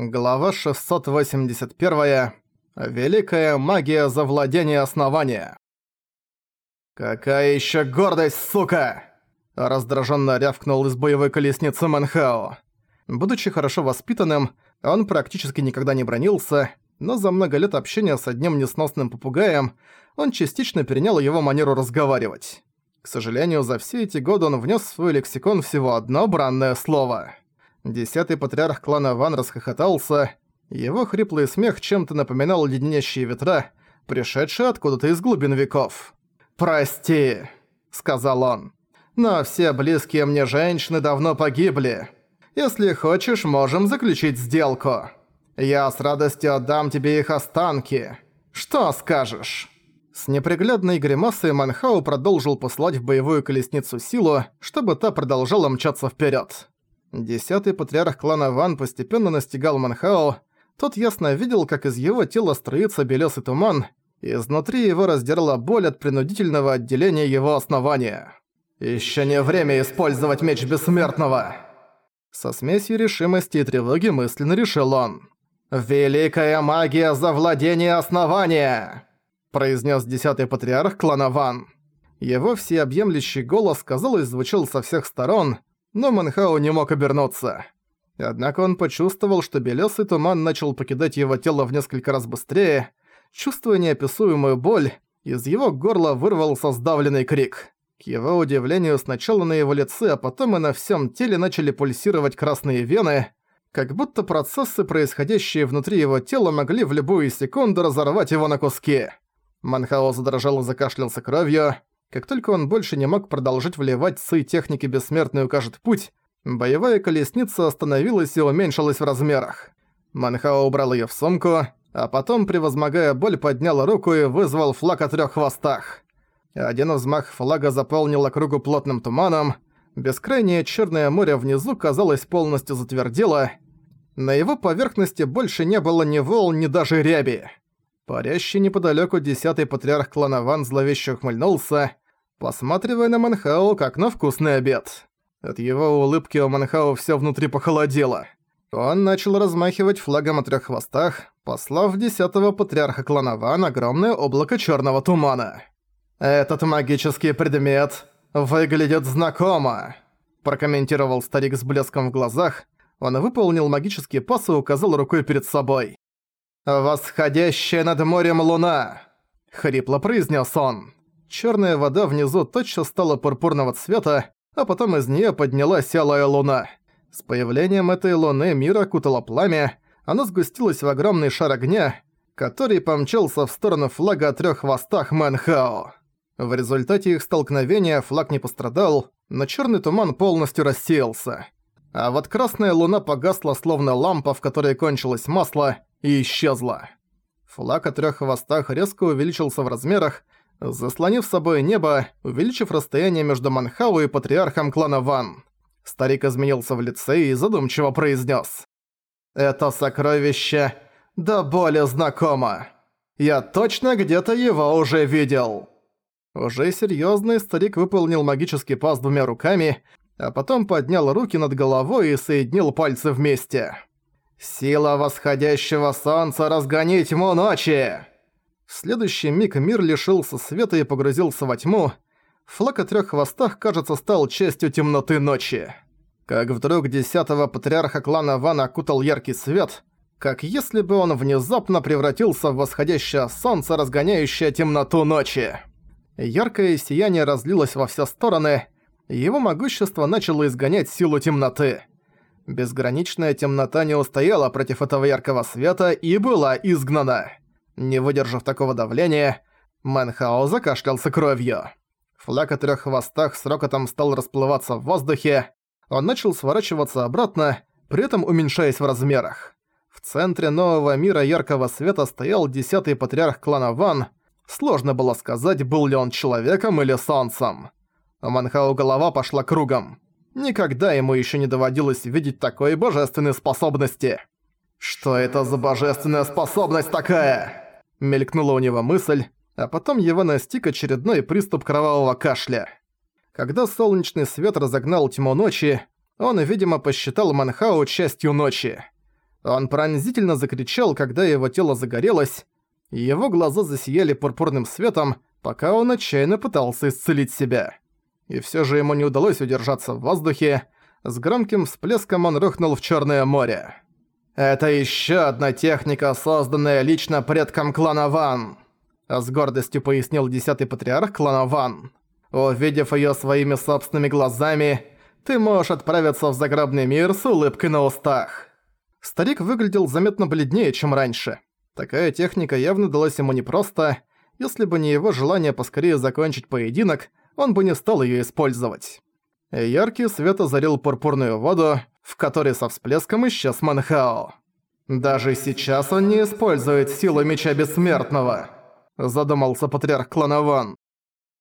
Глава 681. Великая магия завладения основания. «Какая ещё гордость, сука!» Раздражённо рявкнул из боевой колесницы Манхао. Будучи хорошо воспитанным, он практически никогда не бронился, но за много лет общения с одним несносным попугаем он частично перенял его манеру разговаривать. К сожалению, за все эти годы он внес в свой лексикон всего одно бранное слово — Десятый патриарх клана Ван расхохотался. Его хриплый смех чем-то напоминал леденящие ветра, пришедшие откуда-то из глубин веков. «Прости», — сказал он, — «но все близкие мне женщины давно погибли. Если хочешь, можем заключить сделку. Я с радостью отдам тебе их останки. Что скажешь?» С неприглядной гримасой Манхау продолжил послать в боевую колесницу силу, чтобы та продолжала мчаться вперед. Десятый патриарх клана Ван постепенно настигал Манхао. Тот ясно видел, как из его тела струится белесый туман, и изнутри его раздирала боль от принудительного отделения его основания. «Ещё не время использовать меч бессмертного!» Со смесью решимости и тревоги мысленно решил он. «Великая магия завладения основания!» произнес десятый патриарх клана Ван. Его всеобъемлющий голос, казалось, звучал со всех сторон, но Манхау не мог обернуться. Однако он почувствовал, что белесый туман начал покидать его тело в несколько раз быстрее. Чувствуя неописуемую боль, из его горла вырвался сдавленный крик. К его удивлению, сначала на его лице, а потом и на всем теле начали пульсировать красные вены, как будто процессы, происходящие внутри его тела, могли в любую секунду разорвать его на куски. Манхао задрожал и закашлялся кровью. Как только он больше не мог продолжать вливать сы техники бессмертный укажет путь, боевая колесница остановилась и уменьшилась в размерах. Манхао убрал её в сумку, а потом, превозмогая боль, поднял руку и вызвал флаг о трёх хвостах. Один взмах флага заполнил округу плотным туманом, бескрайнее чёрное море внизу, казалось, полностью затвердело. На его поверхности больше не было ни волн, ни даже ряби. Парящий неподалёку десятый патриарх клана Ван зловеще ухмыльнулся, посматривая на Манхао как на вкусный обед. От его улыбки у Манхао всё внутри похолодело. Он начал размахивать флагом о трёх хвостах, послав десятого патриарха клана Ван огромное облако чёрного тумана. «Этот магический предмет выглядит знакомо», прокомментировал старик с блеском в глазах. Он выполнил магический пас и указал рукой перед собой. «Восходящая над морем луна!» — хрипло произнес он. Черная вода внизу тотчас стала пурпурного цвета, а потом из нее поднялась алая луна. С появлением этой луны мир окутало пламя, оно сгустилось в огромный шар огня, который помчался в сторону флага о трёх хвостах Мэнхао. В результате их столкновения флаг не пострадал, но черный туман полностью рассеялся. А вот красная луна погасла словно лампа, в которой кончилось масло, и исчезла. Флаг о трёх хвостах резко увеличился в размерах, заслонив собой небо, увеличив расстояние между Манхау и патриархом клана Ван. Старик изменился в лице и задумчиво произнес: «Это сокровище да более знакомо. Я точно где-то его уже видел». Уже серьёзный старик выполнил магический пас двумя руками, а потом поднял руки над головой и соединил пальцы вместе. «Сила восходящего солнца разгони тьму ночи!» В следующий миг мир лишился света и погрузился во тьму. Флаг о трёх хвостах, кажется, стал частью темноты ночи. Как вдруг десятого патриарха клана Ван окутал яркий свет, как если бы он внезапно превратился в восходящее солнце, разгоняющее темноту ночи. Яркое сияние разлилось во все стороны, его могущество начало изгонять силу темноты. Безграничная темнота не устояла против этого яркого света и была изгнана. Не выдержав такого давления, Мэнхао закашлялся кровью. Флаг о трёх хвостах с рокотом стал расплываться в воздухе. Он начал сворачиваться обратно, при этом уменьшаясь в размерах. В центре нового мира яркого света стоял десятый патриарх клана Ван. Сложно было сказать, был ли он человеком или солнцем. У Манхао голова пошла кругом. Никогда ему еще не доводилось видеть такой божественной способности. «Что это за божественная способность такая?» Мелькнула у него мысль, а потом его настиг очередной приступ кровавого кашля. Когда солнечный свет разогнал тьму ночи, он, видимо, посчитал Манхау частью ночи. Он пронзительно закричал, когда его тело загорелось, и его глаза засияли пурпурным светом, пока он отчаянно пытался исцелить себя. И всё же ему не удалось удержаться в воздухе, с громким всплеском он рухнул в Чёрное море. «Это ещё одна техника, созданная лично предком клана Ван», с гордостью пояснил десятый патриарх клана Ван. «Увидев её своими собственными глазами, ты можешь отправиться в загробный мир с улыбкой на устах». Старик выглядел заметно бледнее, чем раньше. Такая техника явно далась ему непросто. Если бы не его желание поскорее закончить поединок, он бы не стал её использовать. Яркий свет озарил пурпурную воду, в которой со всплеском исчез Манхао. «Даже сейчас он не использует силу Меча Бессмертного», – задумался патриарх клана Ван.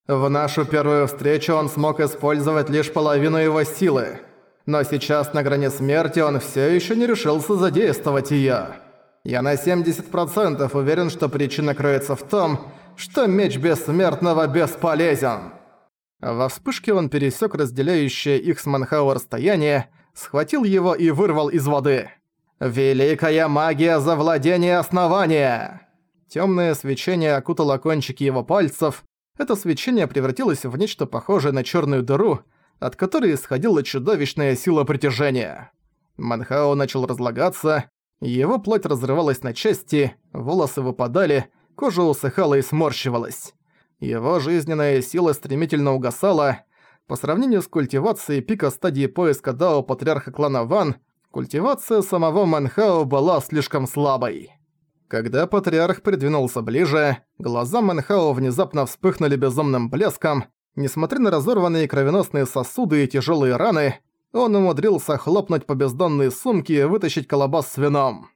«В нашу первую встречу он смог использовать лишь половину его силы, но сейчас на грани смерти он всё ещё не решился задействовать её. Я на 70% уверен, что причина кроется в том, что Меч Бессмертного бесполезен». Во вспышке он пересек разделяющее их с Манхау расстояние, схватил его и вырвал из воды. «Великая магия завладения основания!» Темное свечение окутало кончики его пальцев. Это свечение превратилось в нечто похожее на черную дыру, от которой исходила чудовищная сила притяжения. Манхао начал разлагаться, его плоть разрывалась на части, волосы выпадали, кожа усыхала и сморщивалась. Его жизненная сила стремительно угасала. По сравнению с культивацией пика стадии поиска Дао Патриарха клана Ван, культивация самого Манхао была слишком слабой. Когда Патриарх придвинулся ближе, глаза Манхао внезапно вспыхнули безумным блеском. Несмотря на разорванные кровеносные сосуды и тяжелые раны, он умудрился хлопнуть по бездонной сумке и вытащить колобас с вином.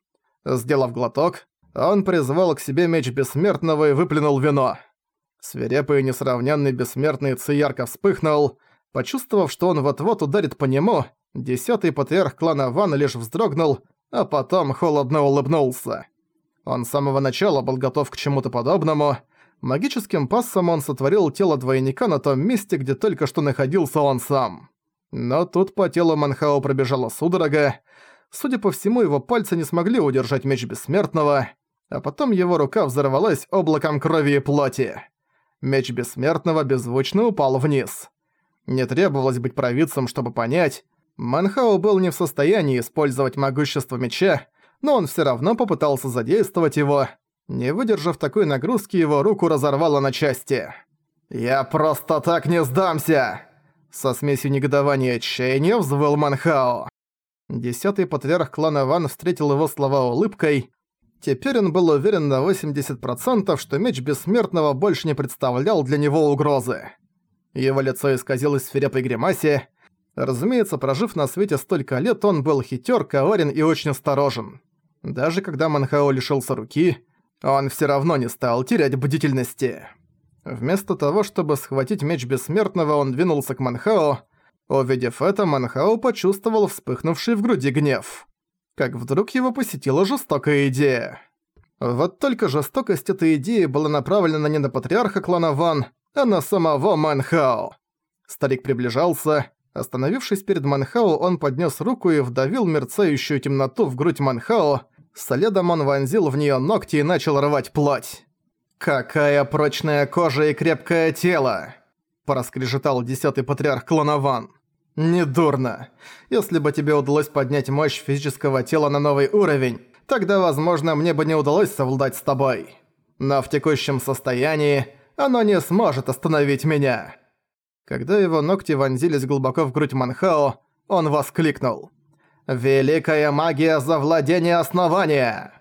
Сделав глоток, он призвал к себе меч Бессмертного и выплюнул вино. Свирепый и несравненный бессмертный Ци ярко вспыхнул. Почувствовав, что он вот-вот ударит по нему, десятый патриарх клана Ван лишь вздрогнул, а потом холодно улыбнулся. Он с самого начала был готов к чему-то подобному. Магическим пассом он сотворил тело двойника на том месте, где только что находился он сам. Но тут по телу Манхао пробежала судорога. Судя по всему, его пальцы не смогли удержать меч Бессмертного, а потом его рука взорвалась облаком крови и плоти меч Бессмертного беззвучно упал вниз. Не требовалось быть провидцем, чтобы понять, Манхао был не в состоянии использовать могущество меча, но он всё равно попытался задействовать его. Не выдержав такой нагрузки, его руку разорвало на части. «Я просто так не сдамся!» Со смесью негодования и отчаяния взвыл Манхао. Десятый патриарх клана Ван встретил его слова улыбкой, Теперь он был уверен на 80%, что меч Бессмертного больше не представлял для него угрозы. Его лицо исказилось в свирепой гримасе. Разумеется, прожив на свете столько лет, он был хитер, коварен и очень осторожен. Даже когда Манхао лишился руки, он все равно не стал терять бдительности. Вместо того, чтобы схватить меч Бессмертного, он двинулся к Манхао. Увидев это, Манхао почувствовал вспыхнувший в груди гнев как вдруг его посетила жестокая идея. Вот только жестокость этой идеи была направлена не на патриарха клана Ван, а на самого Манхао. Старик приближался. Остановившись перед Манхао, он поднес руку и вдавил мерцающую темноту в грудь Манхао. Следом он вонзил в нее ногти и начал рвать плоть. «Какая прочная кожа и крепкое тело!» – проскрежетал десятый патриарх клана Ван. «Недурно. Если бы тебе удалось поднять мощь физического тела на новый уровень, тогда, возможно, мне бы не удалось совладать с тобой. Но в текущем состоянии оно не сможет остановить меня». Когда его ногти вонзились глубоко в грудь Манхао, он воскликнул. «Великая магия завладения основания!»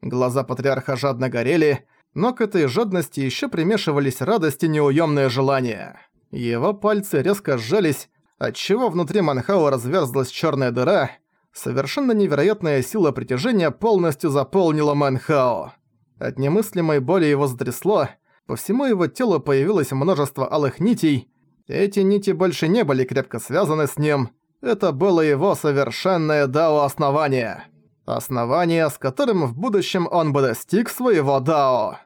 Глаза патриарха жадно горели, но к этой жадности еще примешивались радость и неуемное желание. Его пальцы резко сжались, отчего внутри Манхау разверзлась черная дыра, совершенно невероятная сила притяжения полностью заполнила Манхао. От немыслимой боли его затрясло, по всему его телу появилось множество алых нитей, эти нити больше не были крепко связаны с ним, это было его совершенное дао основание. Основание, с которым в будущем он бы достиг своего дао.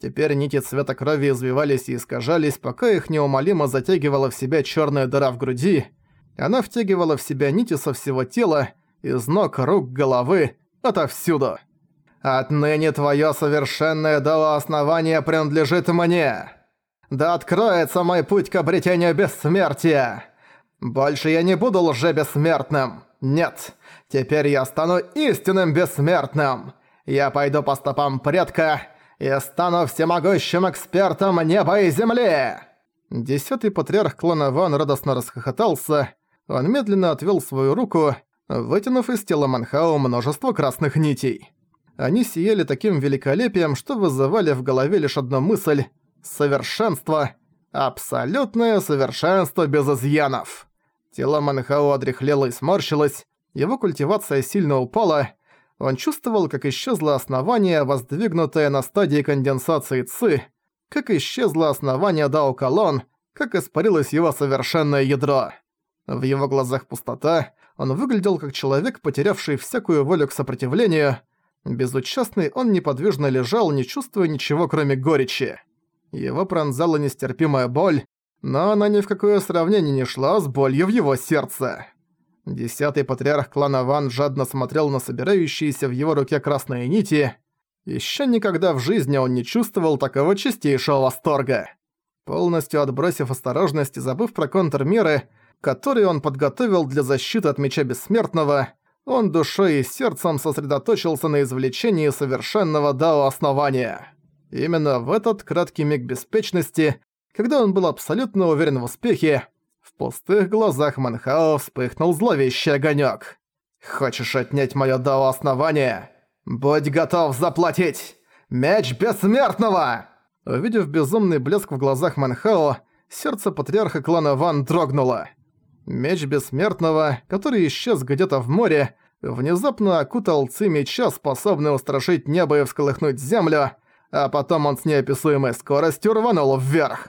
Теперь нити цвета крови извивались и искажались, пока их неумолимо затягивала в себя черная дыра в груди. Она втягивала в себя нити со всего тела, из ног, рук, головы, Отовсюду. Отныне твое совершенное дао основание принадлежит мне. Да откроется мой путь к обретению бессмертия. Больше я не буду лже-бессмертным. Нет, теперь я стану истинным бессмертным. Я пойду по стопам предка и стану всемогущим экспертом неба и земли!» Десятый патриарх клана Ван радостно расхохотался. Он медленно отвел свою руку, вытянув из тела Манхао множество красных нитей. Они сияли таким великолепием, что вызывали в голове лишь одну мысль — совершенство. Абсолютное совершенство без изъянов. Тело Манхао одряхлело и сморщилось, его культивация сильно упала, он чувствовал, как исчезло основание, воздвигнутое на стадии конденсации ЦИ, как исчезло основание Дао Колон, как испарилось его совершенное ядро. В его глазах пустота, он выглядел как человек, потерявший всякую волю к сопротивлению. Безучастный он неподвижно лежал, не чувствуя ничего, кроме горечи. Его пронзала нестерпимая боль, но она ни в какое сравнение не шла с болью в его сердце. Десятый патриарх клана Ван жадно смотрел на собирающиеся в его руке красные нити. Ещё никогда в жизни он не чувствовал такого чистейшего восторга. Полностью отбросив осторожность и забыв про контрмеры, которые он подготовил для защиты от Меча Бессмертного, он душой и сердцем сосредоточился на извлечении совершенного Дао Основания. Именно в этот краткий миг беспечности, когда он был абсолютно уверен в успехе, пустых глазах Манхао вспыхнул зловещий огонёк. «Хочешь отнять моё дао основание? Будь готов заплатить! Меч Бессмертного!» Увидев безумный блеск в глазах Манхао, сердце патриарха клана Ван дрогнуло. Меч Бессмертного, который исчез где-то в море, внезапно окутал ци меча, способный устрашить небо и всколыхнуть землю, а потом он с неописуемой скоростью рванул вверх.